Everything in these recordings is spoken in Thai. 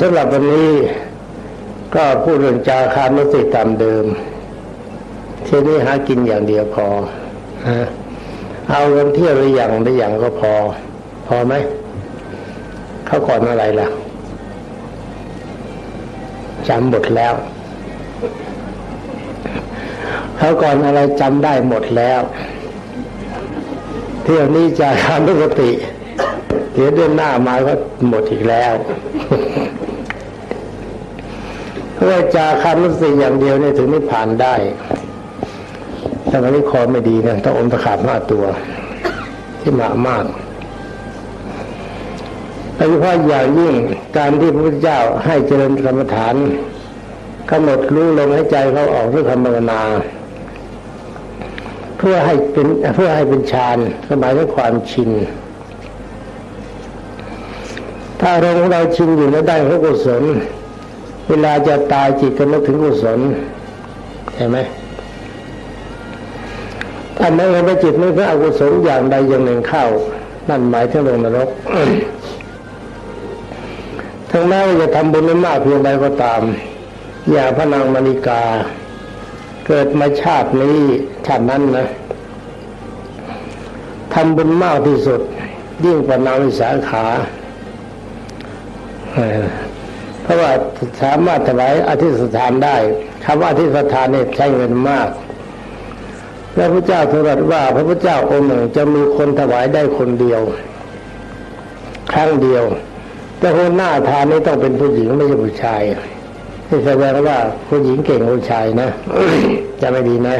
สำหรับวันนี้ก็พูดเรื่องจาคานุติตามเดิมทีนี้หากินอย่างเดียวพอเอาเงินเที่ยวหรืออย่างหรืออย่างก็พอ พอไหมเขาก่อนอะไรล่ะจำหมดแล้ว เขาก่อนอะไรจำได้หมดแล้ว เที่ยวนี้จะทำปกติ เดี๋ยวเดือนหน้ามาก็หมดอีกแล้วเพราะว่าจาคำรู้สึกอย่างเดียวเนี่ยถึงไม่ผ่านได้แต่วันนี้คอไม่ดีนะต้องอมตะขาบห้าตัว ที่หมามากโดยเฉพาะอย่างยิ่งการที่พระพุทธเจ้าให้เจริญกรรมฐานกำหนดรู้ลมหายใจเขาออกด้วยคำภาวนา เพื่อให้เป็นเพื่อให้เป็นฌานสมัยถึงความชิน ถ้าเราของเราชินอยู่ในด้านพระกุศล เวลาจะตายจิตก็นึกถึงกุศลใช่ไหมถ้าไม่เราจิตนึกถึงอกุศลอย่างใดอย่างหนึ่งเข้า นั่นหมายถึงลงนรกทั้งแม้ว่าจะทำบุญไม่มากเพียงใดก็ตาม อย่าพระนางมณิกา เกิดมาชาตินี้ชาตินั้นนะทำบุญมากที่สุด ยิ่งกว่านางวิสาขา เพราะว่าสามารถถวายอธิษฐานได้คำว่าอธิษฐานเนี่ยใช้เงินมากพระพุทธเจ้าตรัสว่า พระพุทธเจ้าองค์หนึ่งจะมีคนถวายได้คนเดียว ครั้งเดียว แต่คนหน้าทานนี่ต้องเป็นผู้หญิงไม่ใช่ผู้ชายที่แสดงว่าผู้หญิงเก่งผู้ชายนะจะไม่ดีนะ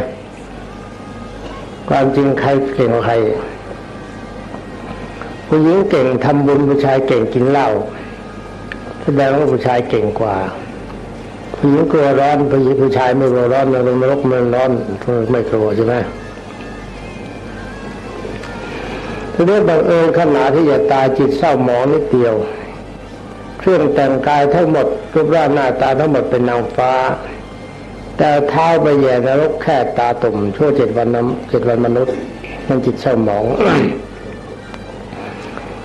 ความจริงใครเก่งกว่าใครผู้หญิงเก่งทำบุญผู้ชายเก่งกินเหล้า สดงว่าผู้ชายเก่งกว่าผู้หญิงกลัวร้อนผู้หญิงผู้ชายไม่กลัวร้อนมันรกมันร้อนไม่กลัวใช่ไหมทีนี้บังเอิญขณะที่จะตายจิตเศร้าหมองนิดเดียว เครื่องแต่งกายทั้งหมดรูปร่างหน้าตาทั้งหมดเป็นนางฟ้า แต่เท้าไปแย่นรกแค่ตาตุ่มชั่วเจ็ดวันน้ำเจ็ดวันมนุษย์มันจิตเศร้าหมอง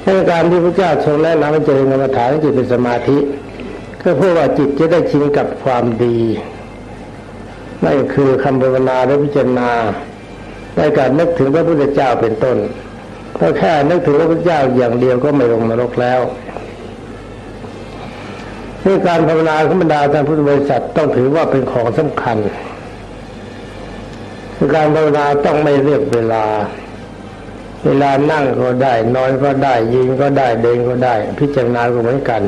ในการที่พระเจ้าทรงแนะนำให้เจริญกรรมฐานจิตเป็นสมาธิ ก็เพื่อว่าจิตจะได้ชินกับความดีนั่นคือคำภาวนาและพิจารณาในการนึกถึงพระพุทธเจ้าเป็นต้นถ้าแค่นึกถึงพระพุทธเจ้าอย่างเดียวก็ไม่ลงนรกแล้วนี่การภาวนาของบรรดาท่านพุทธบริษัทต้องถือว่าเป็นของสำคัญ คือการภาวนาต้องไม่เรียกเวลา เวลานั่งก็ได้ นอนก็ได้ ยืนก็ได้เดินก็ได้ พิจารณาก็เหมือนกัน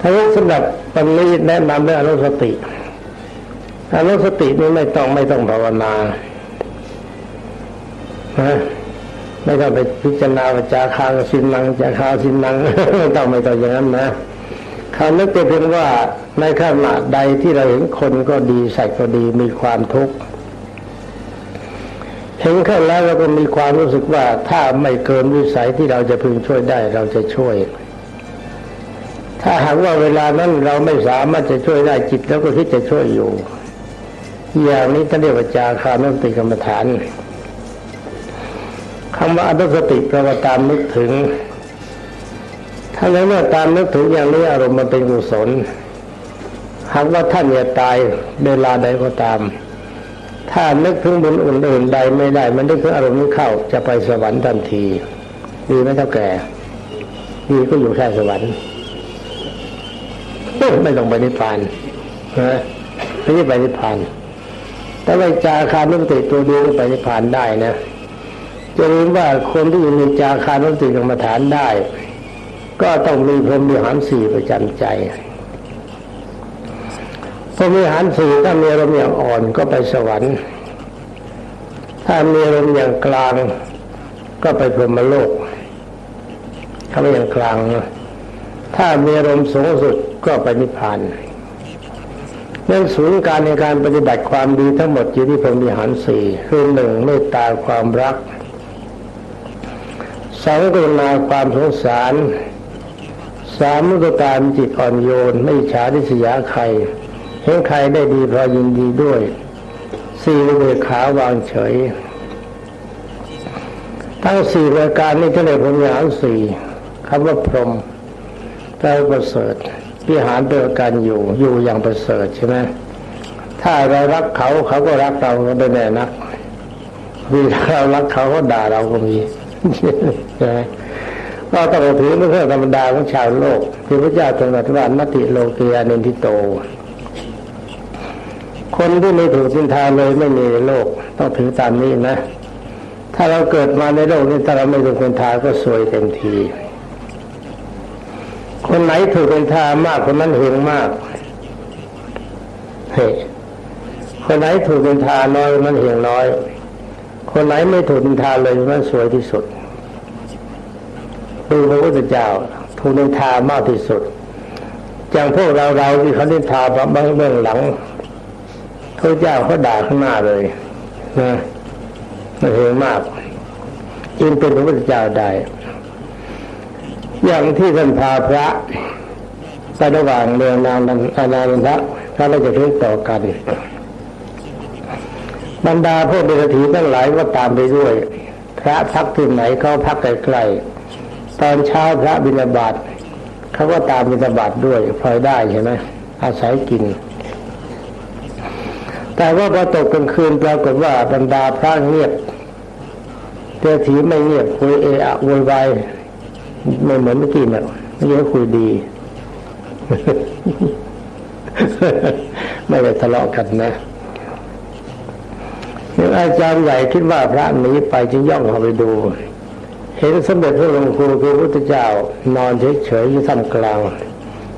ทั้งสำหรับวันนี้แนะนำเรื่องอนุสติอนุสตินี่ไม่ต้องไม่ต้องภาวนานะไม่ต้องไปพิจารณาจาคางสินนังจาคาสินนังไม่ต้องไม่ต้องอย่างนั้นนะคำนึกเป็นว่าในขณะใดที่เราเห็นคนก็ดีใส่ก็ดีมีความทุกข์ เห็นขึ้นแล้วเราก็มีความรู้สึกว่าถ้าไม่เกินวิสัยที่เราจะพึงช่วยได้เราจะช่วย ถ้าหากว่าเวลานั้นเราไม่สามารถจะช่วยได้จิตแล้วก็คิดจะช่วยอยู่ อย่างนี้ท่านเรียกว่าจาคานุติกรรมฐานคำว่าอนุสติแปลว่าตามนึกถึง ถ้าแล้วว่าตามนึกถึงอย่างนี้อารมณ์มันเป็นกุศลหากว่าท่านจะตายเวลาใดก็ตาม ถ้านึกถึงบุญอื่นใดไม่ได้ มันนึกถึงอารมณ์นี้เข้าจะไปสวรรค์ทันทีดีไหมเท่าแก่ดีก็อยู่แค่สวรรค์ไม่ต้องไปนิพพานนะไม่ใช่ไปนิพพานแต่ว่าจาคานุสติตัวเดียวไปนิพพานได้นะจะรู้ว่าคนที่มีจาคานุสติกรรมฐานได้ ก็ต้องมีพรหมีหารสี่ประจำใจ พรหมีหารสี่ถ้ามีอารมณ์อย่างอ่อนก็ไปสวรรค์ ถ้ามีอารมณ์อย่างกลางก็ไปพรหมโลกถ้าไม่อย่างกลาง ถ้ามีอารมณ์สูงสุดก็ไปนิพพานนั่นศูนย์การในการปฏิบัติความดีทั้งหมดอยู่ที่พรหมีหารสี่คือหนึ่งเมตตาความรักสองกรุณาความสงสารสามมุตตามจิตอ่อนโยน ไม่ฉาดิสยาใคร เห็นใครได้ดีพอยินดีด้วยสี่เบิกขาวางเฉย ทั้งสี่รายการนี้ก็เลยผมอยากสี่คำว่าพรหมแปลประเสริฐวิหารเป็นการอยู่อยู่อย่างประเสริฐใช่ไหมถ้าเรารักเขาเขาก็รักเราก็ไม่แน่นักวีเรารักเขาเขาด่าเราก็มีใช่ไหมก็ต้องถือไม่เพื่อธรรมดาของชาวโลกที่พระเจ้าทรงตรัสว่ามติโลกียานินทิโต คนที่ไม่ถูกสินทาเลยไม่มีในโลกต้องถือตามนี้นะ ถ้าเราเกิดมาในโลกนี้ถ้าเราไม่ถูกสินทาก็สวยเต็มที คนไหนถูกสินทามากคนนั้นเฮงมากเฮคนไหนถูกสินทาน้อยมันเฮงน้อย คนไหนไม่ถูกสินทาเลยมันสวยที่สุดดูพระพุทธเจ้าถูกนินทามากที่สุด อย่างพวกเราเราที่เขานินทาบางเบื้องหลัง พระเจ้าเขาด่าข้างหน้าเลยนะมันเฮงมากจึงเป็นพระพุทธเจ้าได้ อย่างที่ท่านพาพระไประหว่างเมืองนานอานานันทะพระเราจะเพิ่งต่อกัน บรรดาพวกเดรัจฉีทั้งหลายก็ตามไปด้วย พระพักที่ไหนเขาพักใกล้ๆตอนเช้าพระบิณฑบาตเขาก็ตามบิณฑบาตด้วยพลอยได้ใช่ไหมอาศัยกิน แต่ว่าพอตกกลางคืนปรากฏว่าบรรดาพระเงียบเดรัจฉีไม่เงียบคุยเอะอะโวยวายไม่เหมือนเมื่อกี้นะเมื่อกี้คุยดี ไม่ได้ทะเลาะกันนะนี่อาจารย์ใหญ่คิดว่าพระหนีไปจึงย่องเข้าไปดู เห็นสมเด็จพระหลวงครูคือพระพุทธเจ้านอนเฉยๆอยู่ท่ามกลาง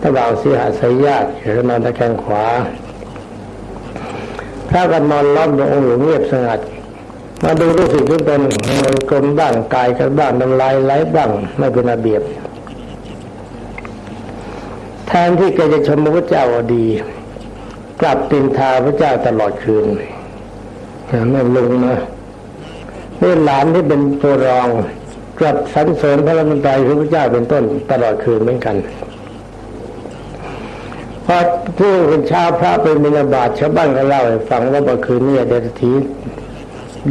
ระหว่างสีหาสายญาติหรือนอนตะแคงขวา พระก็นนอนล้อมดวงองค์หลวงเงียบสงัดมาดูรู้สึกที่เป็นมันกลมบ้างกายกันบ้างน้ำลายไหลบ้างไม่เป็นระเบียบแทนที่แกจะชมพระเจ้าดี กลับตินทาพระเจ้าตลอดคืนไม่ลุงนะนี่หลานที่เป็นตัวรองกลับสรรเสริญพระรัตนตรัยพระเจ้าเป็นต้นตลอดคืนเหมือนกัน พอผู้เป็นชาวพระเป็นมินาบาตชาวบ้านก็เล่าให้ฟังว่าเมื่อคืนนี้เดชที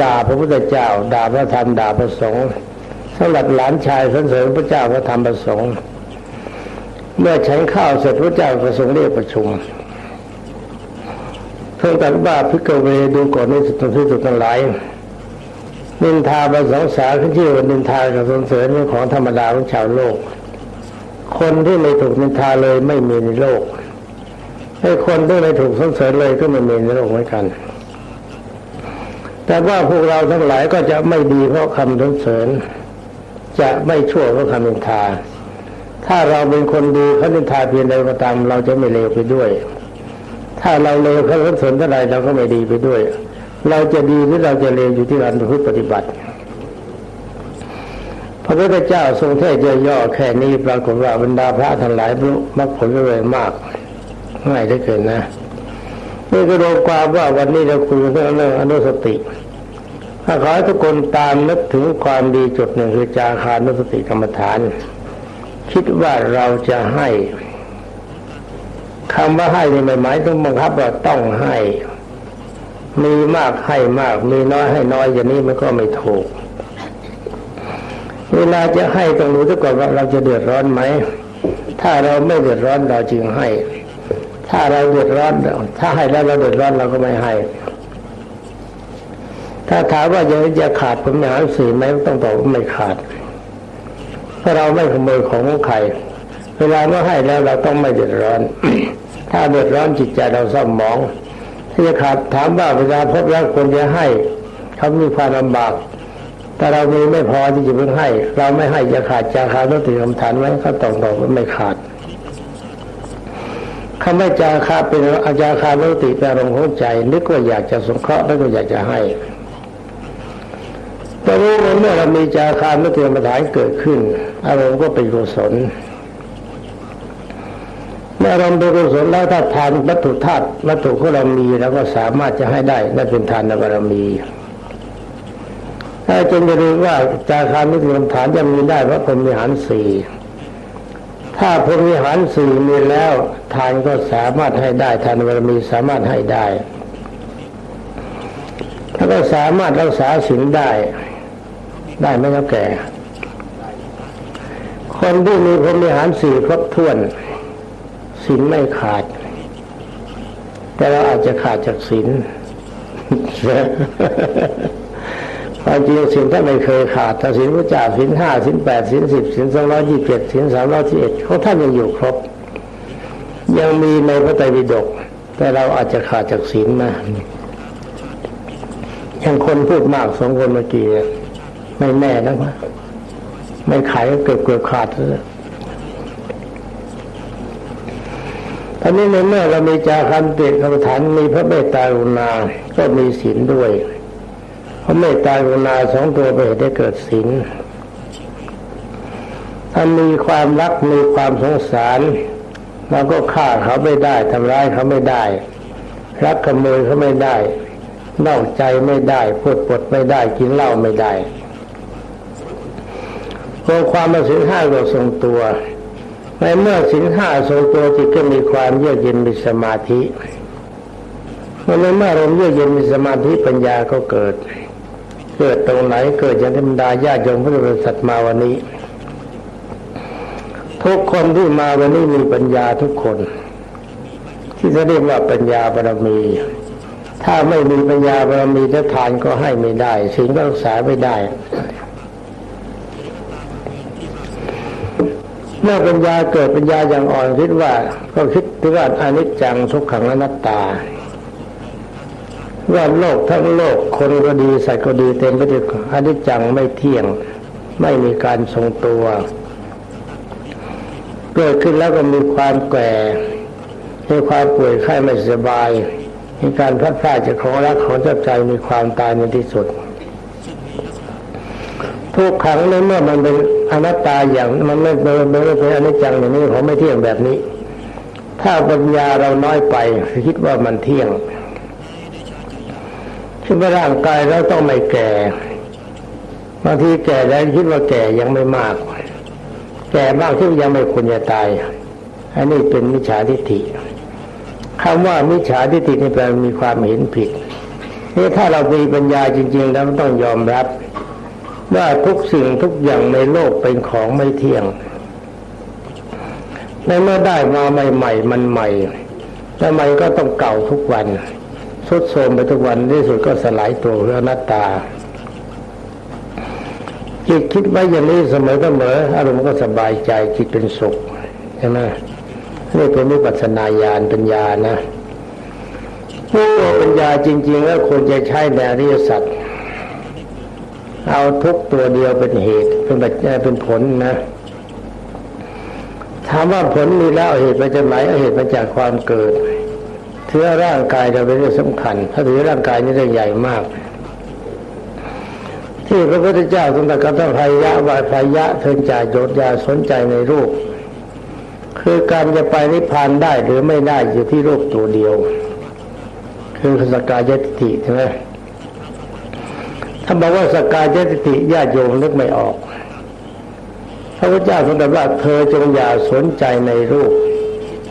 ด่าพระพุทธเจ้า ด่าพระธรรมด่าพระสงฆ์สำหรับหลานชายสรรเสริญพระเจ้าพระธรรมพระสงฆ์เมื่อฉันข้าวเสร็จพระเจ้าประสงค์เรียกประชุมเพิ่งตัดว่าพิกเวดูก่อนในสุดที่สุดทั้งหลายนินทาบาสงสาขึ้นชื่อว่านินทากับสรรเสริญเป็นของธรรมดาของชาวโลก คนที่ไม่ถูกนินทาเลยไม่มีในโลก ไอ้คนที่ไม่ถูกสรรเสริญเลยก็ไม่มีในโลกเหมือนกัน แต่ว่าพวกเราทั้งหลายก็จะไม่ดีเพราะคำสรรเสริญ จะไม่ชั่วเพราะคำนินทา ถ้าเราเป็นคนดีเขานินทาเพียงใดก็ตามเราจะไม่เลวไปด้วย ถ้าเราเลวเขาสรรเสริญเท่าไรเราก็ไม่ดีไปด้วย เราจะดีหรือเราจะเลวอยู่ที่การพูดปฏิบัติพระพุทธเจ้าทรงเทศย่อแค่นี้ปรากฏว่าบรรดาพระทั้งหลายรรลุมรรคผลเลยมาก ง่ายได้เกินนะนี่ก็รวมความว่าวันนี้เราคุยเรื่องเรื่องอนุสติถ้าขอให้ทุกคนตามนึกถึงความดีจุดหนึ่งคือจาคานุสติกรรมฐาน คิดว่าเราจะให้คำว่าให้ในหมายต้องบังคับว่าต้องให้ มีมากให้มาก มีน้อยให้น้อยอย่างนี้มันก็ไม่ถูก เวลาจะให้ต้องรู้ซะก่อนว่าเราจะเดือดร้อนไหม ถ้าเราไม่เดือดร้อนเราจึงให้ ถ้าเราเดือดร้อน ถ้าให้แล้วเราเดือดร้อนเราก็ไม่ให้ ถ้าถามว่ายังจะขาดผมอยากสื่อไหมต้องตอบว่าไม่ขาดเพราะเราไม่ขโมยของของใครเวลาเมื่อให้แล้วเราต้องไม่เดือดร้อน ถ้าเดือดร้อนจิตใจเราเศร้าหมอง ถ้าจะขาดถามว่าเวลาพบแล้วคนจะให้เขามีความลำบากแต่เรามีไม่พอที่จะเพิ่งให้ เราไม่ให้จะขาดจะขาดต้องถือคำฐานไว้เขาตองตอบว่าไม่ขาด คำว่าจาคาเป็นอาจาคาโนติเป็นอารมณ์ของใจ นึกว่าอยากจะสงเคราะห์นึกว่าอยากจะให้แต่รู้ว่าเมื่อเรามีจาคานุติกรรมฐานเกิดขึ้น อารมณ์ก็เป็นกุศลเมื่ออารมณ์เป็นกุศลแล้วถ้าทานวัตถุธาตุวัตถุของเรามีเราก็สามารถจะให้ได้นั่นเป็นทานบารมีถ้าจึงจะรู้ว่าจาคานุติกรรมฐานจะมีได้เพราะพรมิหารสี่ ถ้าพรมิหารสี่มีแล้วทานก็สามารถให้ได้ทานบารมีสามารถให้ได้ถ้าก็สามารถรักษาศีลได้ ได้ไหมครับแก่ คนที่มีพรมิหารสี่ครบถ้วนศีลไม่ขาด แต่เราอาจจะขาดจากศีล ความจริงศีลถ้านไม่เคยขาดถ้าศีลพระเจ้าศีลห้าศีลแปดศีลสิบศีลสองร้อยยี่สิบเจ็ดศีลสามร้อยที่เอ็ดเขาท่านยังอยู่ครบ ยังมีในพระไตรปิฎกแต่เราอาจจะขาดจากศีลนะอย่างคนพูดมากสองคนเมื่อกี้ไม่แน่นะวะไม่ขายก็เกิดเกิดขาดเลยตอนนี้ในเมื่อเรามีจาคันเตียกรรมฐานมีพระเมตตากรุณาก็มีศีลด้วย พระเมตตากรุณาสองตัวไปได้เกิดศีลถ้ามีความรักมีความสงสารเราก็ฆ่าเขาไม่ได้ทำร้ายเขาไม่ได้ รักขโมยเขาไม่ได้นอกใจไม่ได้พูดปดไม่ได้กินเหล้าไม่ได้พอความมาสินห้าก็ทรงตัวในเมื่อสินห้าทรงตัวจิตก็มีความเยือกเย็นมีสมาธิเมื่อเมื่อลมเยือกเย็นมีสมาธิปัญญาก็เกิด เกิดตรงไหนเกิดอย่างธรรมดาญาติโยมพุทธบริษัทมาวันนี้ ทุกคนที่มาวันนี้มีปัญญาทุกคน ที่จะเรียกว่าปัญญาบารมี ถ้าไม่มีปัญญาบารมีจะทานก็ให้ไม่ได้สิ่งก็รักษาไม่ได้เมื่อปัญญาเกิดปัญญาอย่างอ่อนคิดว่าก็คิดถึงว่าอนิจจังทุกขังอนัตตา ว่าโลกทั้งโลกคนก็ดีสัตว์ก็ดีเต็มไปด้วยอนิจจังไม่เที่ยง ไม่มีการทรงตัวเกิดขึ้นแล้วก็มีความแก่มีความป่วยไข้ไม่สบาย มีการพัดพลาดจากของรักของเจ้าใจมีความตายในที่สุด ทุกขังในเมื่อมันเป็นอนัตตาอย่างมันไม่เป็นไม่เป็นอนิจจังอย่างนี้ผมไม่เที่ยงแบบนี้ ถ้าปัญญาเราน้อยไปคิดว่ามันเที่ยง คิดว่าร่างกายเราต้องไม่แก่บางทีแก่แล้วคิดว่าแก่ยังไม่มาก แก่บ้างที่ยังไม่ควรจะตาย อันนี้เป็นมิจฉาทิฏฐิคำว่ามิจฉาทิฏฐินี่แปลมีความเห็นผิดนี่ถ้าเรามีปัญญาจริง ๆ แล้วต้องยอมรับ ว่าทุกสิ่งทุกอย่างในโลกเป็นของไม่เที่ยงในเมื่อได้มาใหม่ ๆ มันใหม่แล้วมันก็ต้องเก่าทุกวัน สุดโทมไปทุกวันที่สุดก็สลายตัวเรื่องนัตตาจิตคิดไว้อย่างนี้เสมอเสมออารมณ์ก็สบายใจจิตเป็นสุขใช่ไหมนี่เป็นวิปัสสนาญาณปัญญานะตัวปัญญาจริงๆแล้วควรจะใช้ในอริยสัจเอาทุกตัวเดียวเป็นเหตุเป็นปัจจัยเป็นผลนะถามว่าผลมีแล้วเหตุมาจากไหนเหตุมาจากความเกิด ถือร่างกายเราเป็นเรื่องสำคัญ ถ้าถือร่างกายนี่เรื่องใหญ่มาก ที่พระพุทธเจ้าทรงตรัสกับท่านพายะวายพายะเทินจ่ายโยดยาสนใจในรูป คือการจะไปนิพพานได้หรือไม่ได้อยู่ที่รูปตัวเดียว คือสกายติทิใช่ไหมถ้าบอกว่าสกายเจติญาติโยมนึกไม่ออกพระพุทธเจ้าทรงตรัสว่าเธอจงอย่าสนใจในรูป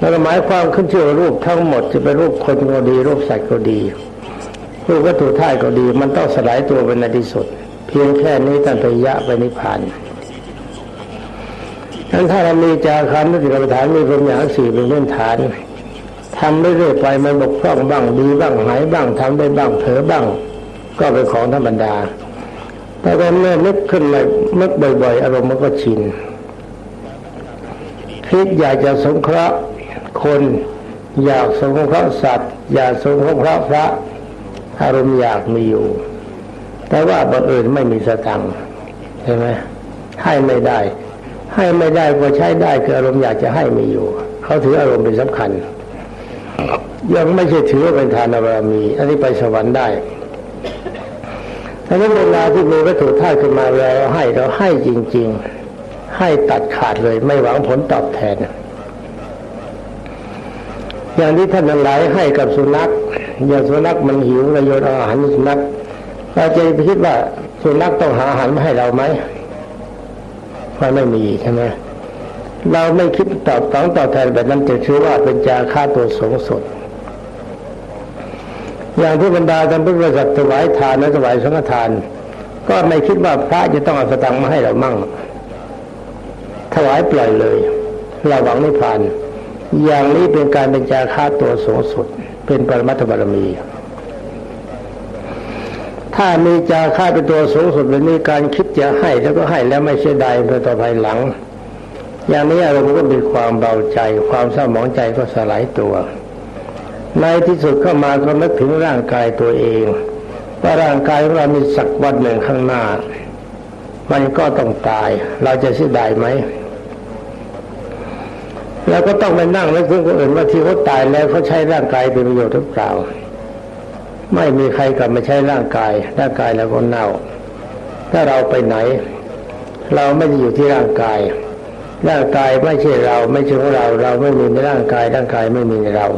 นั่นหมายความขึ้นชื่อรูปทั้งหมดจะเป็นรูปคนก็ดี รูปสัตว์ก็ดี รูปวัตถุธาตุก็ดี มันต้องสลายตัวเป็นในที่สุด เพียงแค่นี้ตันตยะไปนิพพานนั้นถ้าเรามีจาคำนึกถึงกรรมฐานมีปัญญาสี่เป็นพื้นฐานทำเรื่อยๆไปมันบกพร่องบ้างดีบ้างหายบ้างทำได้บ้างเผลอบ้าง ก็เป็นของธรรมดา แต่เมื่อนึกขึ้นมานึกบ่อยๆ อารมณ์มันก็ชินคิดอยากจะสงเคราะห์ คนอยากสงเคราะห์สัตว์ อยากสงเคราะห์พระอารมณ์อยากมีอยู่ แต่ว่าบังเอิญไม่มีสตังค์ใช่ไหมให้ไม่ได้ ให้ไม่ได้ก็ใช้ได้คืออารมณ์อยากจะให้มีอยู่ เขาถืออารมณ์เป็นสำคัญ ยังไม่ใช่ถือว่าเป็นทานบารมี อันนี้ไปสวรรค์ได้ดังนั้นเวลาที่มีวัตถุธาตุขึ้นมาเราให้เราให้จริง ๆ ให้ตัดขาดเลยไม่หวังผลตอบแทน อย่างที่ท่านหลายให้กับสุนัขอย่างสุนัขมันหิวเราโยนอาหารสุนัขเราจะไปคิดว่าสุนัขต้องหาอาหารมาให้เราไหมมันไม่มีใช่ไหมเราไม่คิดตอบต้องตอบแทนแบบนั้นจะชื่อว่าเป็นจาค่าตัวสงสดอย่างที่บรรดาท่านพุทธบริษัทถวายทานและถวายสังฆทาน ก็ไม่คิดว่าพระจะต้องเอาสตังค์มาให้เรามั่ง ถวายปล่อยเลย เราหวังนิพพาน อย่างนี้เป็นการเป็นจาค่าตัวสูงสุด เป็นปรมัตถบารมี ถ้ามีจาค่าเป็นตัวสูงสุดแบบนี้การคิดจะให้แล้วก็ให้แล้วไม่เสียดายเพื่อต่อภายหลัง อย่างนี้อารมณ์ก็มีความเบาใจ ความเศร้าหมองใจก็สลายตัว ในที่สุดก็มาก็นึกถึงร่างกายตัวเองว่าร่างกายของเรามีสักวันหนึ่งข้างหน้า มันก็ต้องตาย เราจะเสียดายไหม แล้วก็ต้องไปนั่งแล้วถึงคนอื่นว่าที่เขาตายแล้วเขาใช้ร่างกายเป็นประโยชน์หรือเปล่า ไม่มีใครกลับมาใช้ร่างกาย ร่างกายแล้วก็เน่า ถ้าเราไปไหน เราไม่ได้อยู่ที่ร่างกาย ร่างกายไม่ใช่เรา ไม่ใช่ของเรา เราไม่มีในร่างกาย ร่างกายไม่มีในเรา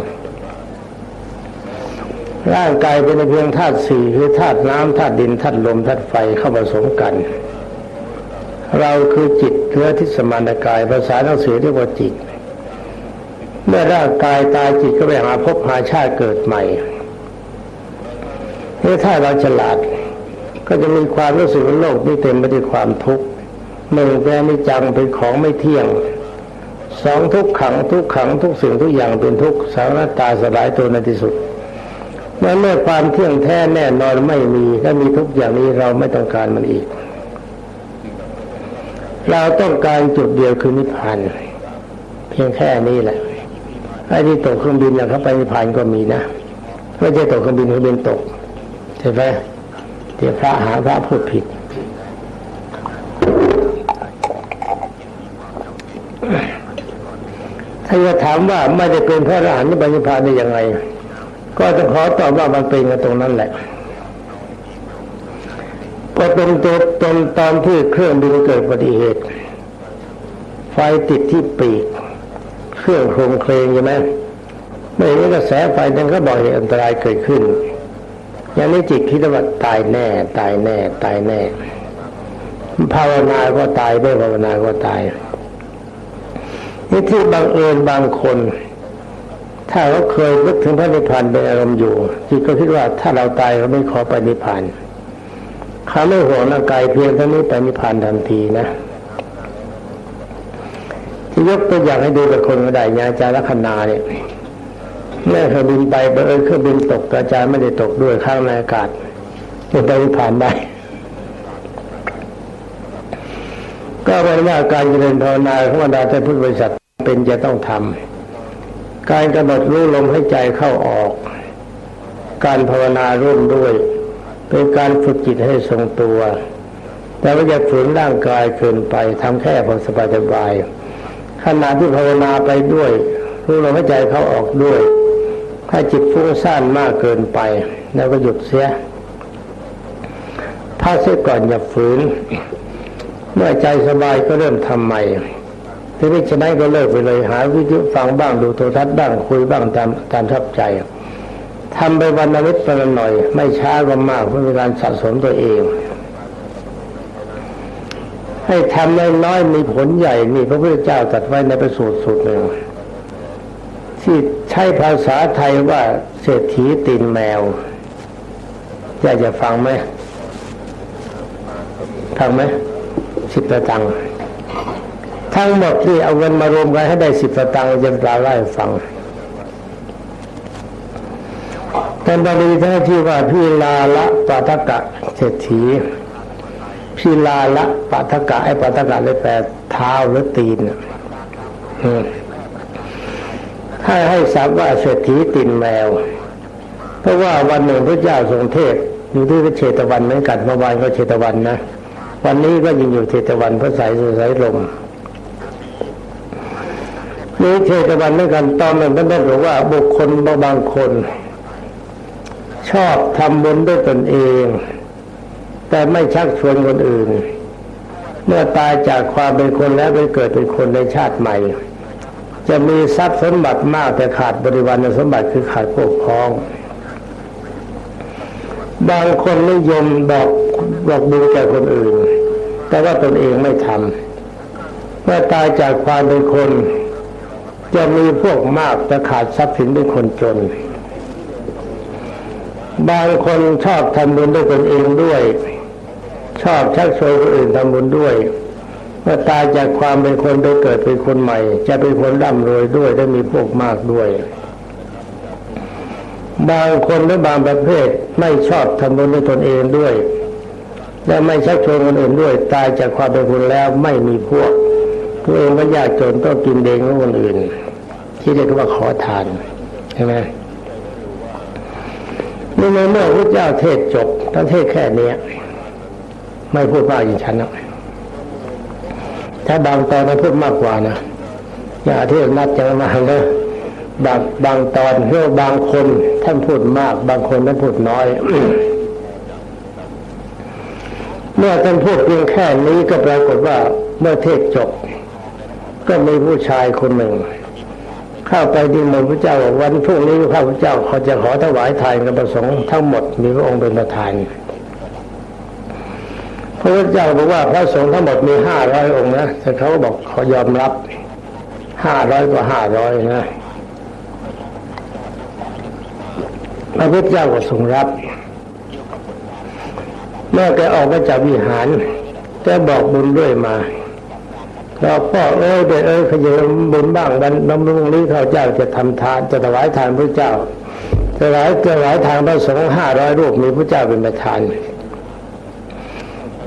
ร่างกายเป็นเพียงธาตุสี่คือธาตุน้ำธาตุดินธาตุลมธาตุไฟเข้าผสมกัน เราคือจิตเนื้อที่สมานกาย ภาษาหนังสือเรียกว่าจิต เมื่อร่างกายตายจิตก็ไปหาพบหาชาติเกิดใหม่นี่ถ้าเราฉลาด ก็จะมีความรู้สึกว่าโลกนี้เต็มไปด้วยความทุกข์หนึ่งแปลไม่จังเป็นของไม่เที่ยงสองทุกขังทุกขังทุกสิ่งทุกอย่างเป็นทุกสารตาสลายตัวในที่สุดเมื่อเมื่อความเที่ยงแท้แน่นอนไม่มีถ้ามีทุกอย่างนี้เราไม่ต้องการมันอีก เราต้องการจุดเดียวคือนิพพานเพียงแค่นี้แหละ ไอ้ที่ตกเครื่องบินอย่างเขาไปนิพานก็มีนะไม่ใช่ตกเครื่องบินเครื่องบินตกใช่ไหมเดี๋ยวพระหาพระพูดผิดถ้าจะถามว่าไม่ได้เป็นพระอรหันต์ในนิพพานได้ยังไง ก็จะขอตอบว่ามันเป็นกันตรงนั้นแหละก็เป็นตัวตนตอนที่เครื่องบินเกิดอุบัติเหตุ ไฟติดที่ปีก เครื่องโครงเคลงใช่ไหมไม่เห็นกระแสไฟนั่นก็บอกเหตุอันตรายเกิดขึ้น อย่างนี้จิตคิดว่าตายแน่ ตายแน่ ตายแน่ ภาวนาก็ตายไม่ภาวนาก็ตายนี่ที่บางเอิญบางคน ถ้าเขาเคยนึกถึงพระนิพพานเป็นอารมณ์อยู่จิตก็คิดว่าถ้าเราตายเขาไม่ขอไปนิพพานเขาไม่ห่วงร่างกายเพียงเท่านี้ไปนิพพานทันทีนะ ยกตัวอย่างให้ดูกับคนก็ได้ยาจารคณาเนี่ยแม่เครื่องบินไปเออเครื่องบินตกอาจารย์ไม่ได้ตกด้วยข้างในอากาศจะไปผ่านได้ก็เป็นว่าการเจริญภาวนาของบรรดาท่านพุทธบริษัทเป็นจะต้องทำการกำหนดรู้ลมให้ใจเข้าออก การภาวนาร่วมด้วย เป็นการฝึกจิตให้ทรงตัว แต่ว่าอย่าฝืนร่างกายเกินไปทำแค่พอสบายสบาย ขณะที่ภาวนาไปด้วยรู้ลมหายใจเขาออกด้วย ถ้าจิตฟุ้งซ่านมากเกินไป แล้วก็หยุดเสียพักเสียก่อนอย่าฝืน เมื่อใจสบายก็เริ่มทำใหม่ทีนี้จะได้ก็เลิกไปเลยหาวิทยุฟังบ้างดูโทรทัศน์บ้างคุยบ้างตามตามทับใจทำไปวันละนิดวันละหน่อย ไม่ช้าก็มากเพื่อเป็นการสะสมตัวเอง ให้ทำน้อยๆมีผลใหญ่นี่พระพุทธเจ้าตรัสไว้ในประสูตรสุดหนึ่งที่ใช้ภาษาไทยว่าเศรษฐีตีนแมวอยากจะฟังไหมฟังไหมสิบตะตังทั้งหมดที่เอาเงินมารวมกันให้ได้สิบตะตังจะปลาไล่ฟังแต่บาลีท่านที่ว่าพี่ลาละปาทกะเศรษฐี พิลาละปัทกะไอ้ปัทกะเลยแปลเท้าหรือตีนถ้าให้ทราบว่าเศรษฐีตีนแมว เพราะว่าวันหนึ่งพระเจ้าทรงเทศอยู่ที่เชตวันเหมือนกันเมื่อวานก็เชตวันนะวันนี้ก็ยังอยู่เชตวันพระสายสายลมนี่เชตวันเหมือนกันตอนหนึ่งท่านได้บอกว่าบุคคลบางคน ชอบทำบุญด้วยตนเอง แต่ไม่ชักชวนคนอื่น เมื่อตายจากความเป็นคนแล้วไปเกิดเป็นคนในชาติใหม่ จะมีทรัพย์สมบัติมากแต่ขาดบริวารสมบัติคือขาดพวกพ้อง บางคนนิยมบอกบอกดูแก่คนอื่น แต่ว่าตนเองไม่ทำเมื่อตายจากความเป็นคน จะมีพวกมากแต่ขาดทรัพย์สินเป็นคนจนบางคนชอบทำบุญด้วยตนเองด้วย ชอบชักชวนคนอื่นทำบุญด้วยเมื่อตายจากความเป็นคนไปเกิดเป็นคนใหม่ จะเป็นคนร่ำรวยด้วยและมีพวกมากด้วย บางคนและบางประเภทไม่ชอบทำบุญด้วยตนเองด้วย และไม่ชักชวนคนอื่นด้วย ตายจากความเป็นคนแล้วไม่มีพวก ตัวเองก็ยากจนต้องกินเดงของคนอื่น ที่เรียกว่าขอทานใช่ไหมนี่ในเมื่อพระเจ้าเทศจบท่านเทศแค่นี้ ไม่พูดมากอย่างฉันนะถ้าบางตอนนั้นพูดมากกว่านะอย่าที่นัดจะมาเลยบางบางตอนเรื่องบางคนท่านพูดมาก บางคนท่านพูดน้อย เมื่อท่านพูดเพียงแค่นี้ก็ปรากฏว่าเมื่อเทศจบ ก็มีผู้ชายคนหนึ่ง เข้าไปดิมนพระเจ้าวันพรุ่งนี้ข้าพระเจ้าเขาจะขอถวายทานกับประสงค์ทั้งหมดมีพระองค์เป็นประธาน พระพุทธเจ้าบอกว่าพระสงฆ์ทั้งหมดมีห้าร้อยองค์นะแต่เขาบอกเขายอมรับห้าร้อยก็ห้าร้อยนะพระพุทธเจ้าก็ทรงรับ เมื่อแกออกมาจากวิหารแกบอกบุญด้วยมาเราพ่อเอ้ยเด็กเอ้ยขยันบุญบ้างวันน้ำลุงนี้เขาเจ้าจะทำทานจะถวายทานพระเจ้าถวายถวายทานพระสงฆ์ห้าร้อยรูปมีพระเจ้าเป็นประธาน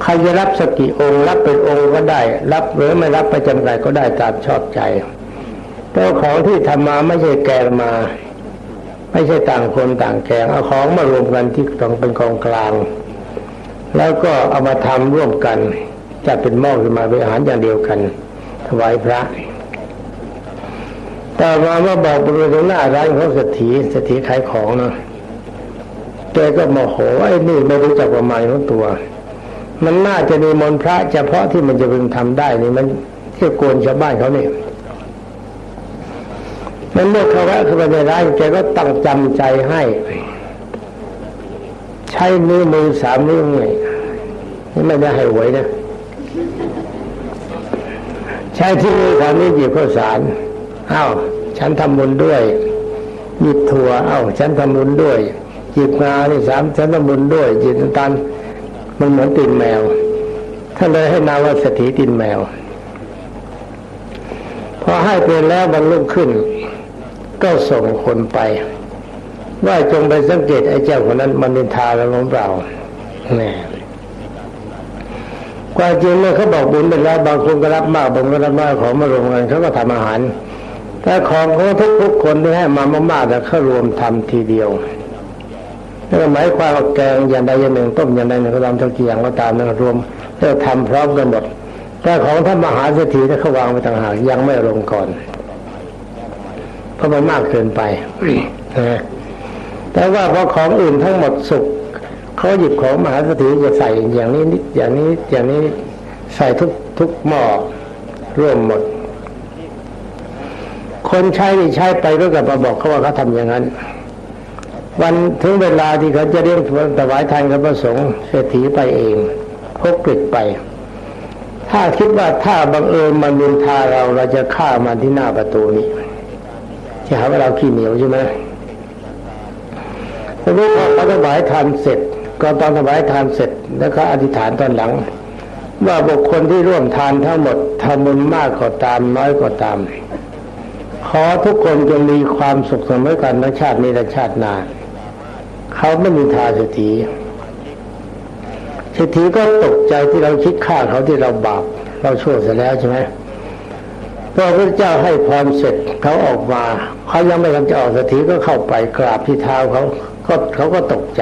ใครจะรับสกิองค์รับเป็นองค์ก็ได้ รับหรือไม่รับประจำไรก็ได้ตามชอบใจแต่ของที่ทำมาไม่ใช่แกงมา ไม่ใช่ต่างคนต่างแกงเอาของมารวมกันที่ต้องเป็นกองกลาง แล้วก็เอามาทำร่วมกันจะเป็นหม้อขึ้นมาเป็นอาหารอย่างเดียวกัน ถวายพระ แต่มาเมื่อบอกบริเวณหน้าร้านของสถีสถีขายของเนาะแกก็โมโหไอ้นี่ไม่รู้จักประมาณของตัว มันน่าจะมีมนพระเฉพาะที่มันจะพึงทำได้นี่มันเที่ยวโกนชาวบ้านเขาเนี่ยมันเมื่อเขาแวะเข้าไปในร้านแกก็ตั้งจำใจให้ ใช้นิ้วมือสามนิ้วไงนี่ไม่ได้ให้ไว้นะใช้ที่มือสามนิ้วหยิบข้าวสารอ้าวฉันทำบุญด้วยหยิบถั่วอ้าวฉันทำบุญด้วยหยิบงานี่สามฉันทำบุญด้วยหยิบน้ำตาล มันเหมือนตีนแมวท่านเลยให้นามว่าสถีตีนแมว พอให้เป็นแล้วบรรลุขึ้น ก็ส่งคนไป ว่าจงไปสังเกตไอ้เจ้าคนนั้นมันนินทาเราของเราแน่ความจริงเมื่อเขาบอกบุญไปแล้วบางคนก็รับมากบางคนรับมากของมารวมกันเขาก็ทำอาหารแต่ของเขาทุกทุกคนที่ให้มามากๆแต่เขารวมทำทีเดียว นั่นหมายความว่าแกงอย่างใดอย่างหนึ่งต้มอย่างใดหนึ่งก็ตามเท่ากี่อย่างก็ตามนะรวมเล้วทำพร้อมกันหมดแต่ของท่านมหาเศรษฐีถ้าเขาวางไว้ต่างหากยังไม่ลงก่อนเพราะมันมากเกินไปนะแต่ว่าพอของอื่นทั้งหมดสุกเขาหยิบของมหาเศรษฐีจะใส่อย่างนี้นิดอย่างนี้อย่างนี้ใส่ทุกทุกหม้อร่วมหมด คนใช้ที่ใช้ไปก็กับมาบอกเขาว่าเขาทำอย่างนั้น วันถึงเวลาที่เขาจะเรียกถวายทานกับพระสงฆ์เศรษฐีไปเองพกกริดไป ถ้าคิดว่าถ้าบังเอิญมันมินทาเราเราจะฆ่ามันที่หน้าประตูนี้จะหาว่าเราขี้เหนียวใช่ไหมทีนี้พอเขาถวายทานเสร็จก็ตอนถวายทานเสร็จแล้วก็อธิษฐานตอนหลัง ว่าบุคคลที่ร่วมทานทั้งหมดทำบุญมากก็ตามน้อยก็ตาม ขอทุกคนจงมีความสุขเสมอกันในชาตินี้และชาติหน้า เขาไม่มีทาเศรษฐีเศรษฐีก็ตกใจที่เราคิดฆ่าเขาที่เราบาปเราชั่วเสร็จแล้วใช่ไหมพอพระเจ้าให้พรเสร็จเขาออกมาเขายังไม่ทันจะออกเศรษฐีก็เข้าไปกราบที่เท้าเขาก็เขาก็ตกใจ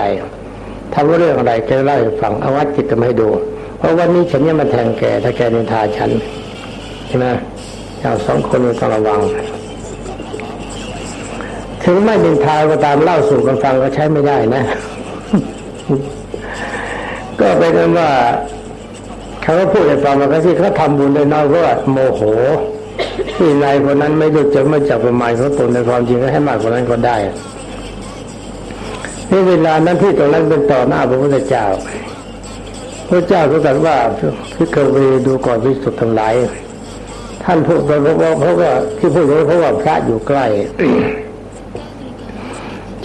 ทำเรื่องอะไรแกเล่าให้ฟังเอาวัดจิตมาให้ดู เพราะวันนี้ฉันยังมาแทงแกถ้าแกนินทาฉันใช่ไหมเจ้าสองคนต้องระวัง ถึงไม่ดินทาก็ตามเล่าสู่กันฟังก็ใช้ไม่ได้นะ ก็เป็นนั้นว่าเขาก็พูดในฟังมาก็ที่เขาทำบุญได้น้อยก็โมโหที่นายคนนั้นไม่รู้จะไม่จับประมาณเขาตนในความจริงก็ให้มากกว่านั้นก็ได้ในเวลานั้นที่ตรงนั้นเป็นต่อหน้าพระพุทธเจ้า พระเจ้าก็ตรัสว่าพิกเวดูก่อนวิสุทธิ์ทั้งหลายท่านพูดไปเพราะว่าเพราะว่าที่พูดเพราะว่าพระอยู่ใกล้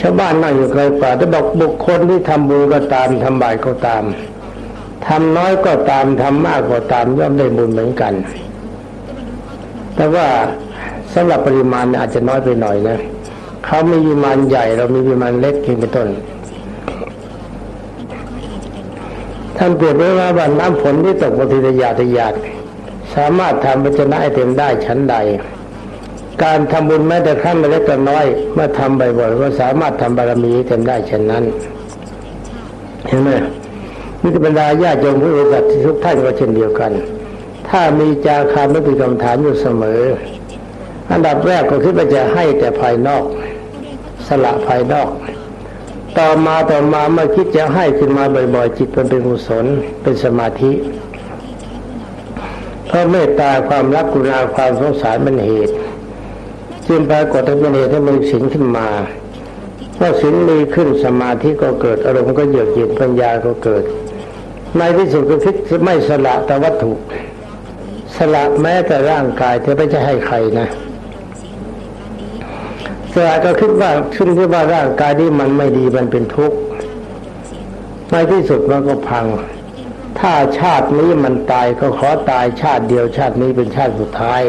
ชาวบ้านนั่งอยู่ไกลกว่าแต่บอกบุคคลที่ทำบุญก็ตามทำบายก็ตามทำน้อยก็ตามทำมากก็ตามย่อมได้บุญเหมือนกัน แต่ว่าสำหรับปริมาณอาจจะน้อยไปหน่อยนะเขามีปริมาณใหญ่เรามีปริมาณเล็กเพียงเป็นต้นท่านเปรียบไว้ว่าว่าน้ำฝนที่ตกบนทิทยาทยาสามารถทำปัจนะให้เต็มได้ชั้นใด การทำบุญแม้แต่ครั้งเล็กก็น้อยเมื่อทำบ่อยๆก็สามารถทำบารมีเต็มได้เช่นนั้น เห็นไหมนี่คือบรรดาญาติโยมผู้บริสุทธิ์ทุกท่านก็เช่นเดียวกัน ถ้ามีจาคานุติกรรมฐานอยู่เสมอ อันดับแรกก็คิดว่าจะให้แต่ภายนอก สละภายนอก ต่อมาต่อมาเมื่อคิดจะให้ขึ้นมาบ่อยๆ จิตมันเป็นกุศลเป็นสมาธิเพราะเมตตาความรักกุณาความสงสารเป็นเหตุ จึงปรากฏเป็นเหตุให้มีศีลขึ้นมาเมื่อศีลมีขึ้นสมาธิก็เกิดอารมณ์ก็เยือกเย็นปัญญาก็เกิด ในที่สุดก็คิดไม่สละแต่วัตถุ สละแม้แต่ร่างกายเธอไม่จะให้ใครนะสละก็คิดว่าขึ้นที่ว่าร่างกายนี้มันไม่ดีมันเป็นทุกข์ในที่สุดมันก็พัง ถ้าชาตินี้มันตายก็ขอตายชาติเดียวชาตินี้เป็นชาติสุดท้าย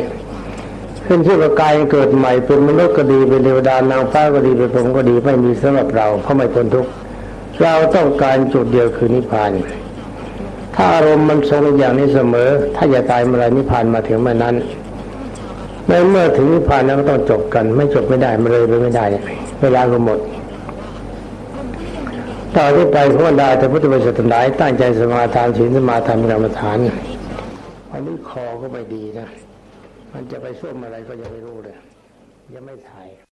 ขึ้นชื่อว่ากายเกิดใหม่เป็นมนุษย์ก็ดีเป็นเทวดานางฟ้าก็ดีเป็นพรหมก็ดีไม่มีสำหรับเราเพราะไม่พ้นทุกข์เราต้องการจุดเดียวคือนิพพาน ถ้าอารมณ์มันทรงอย่างนี้เสมอ ถ้าอย่าตายเมื่อไรนิพพานมาถึงเมื่อนั้นในเมื่อถึงนิพพานแล้วก็ต้องจบกัน ไม่จบไม่ได้มันเลยไปไม่ได้ เวลาก็หมดต่อที่ไปพระบรรดาแต่พุทธบริษัททั้งหลายตั้งใจสมาทานศีลสมาทานกรรมฐานวันนี้คอก็ไม่ดีนะ มันจะไปส้วงอะไรก็ยังไม่รู้เลย ยังไม่ถ่าย